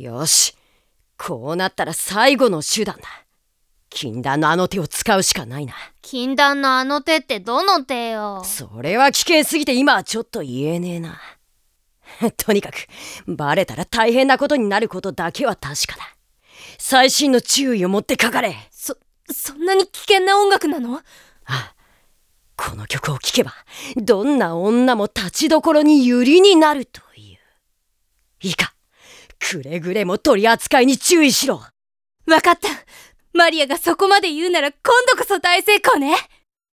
よし。こうなったら最後の手段だ。禁断のあの手を使うしかないな。禁断のあの手ってどの手よ？それは危険すぎて今はちょっと言えねえな。とにかく、バレたら大変なことになることだけは確かだ。細心の注意を持ってかかれ。そ、そんなに危険な音楽なの？ああ。この曲を聴けば、どんな女も立ちどころに有利になるという。いいか、くれぐれも取り扱いに注意しろ。わかった。マリアがそこまで言うなら今度こそ大成功ね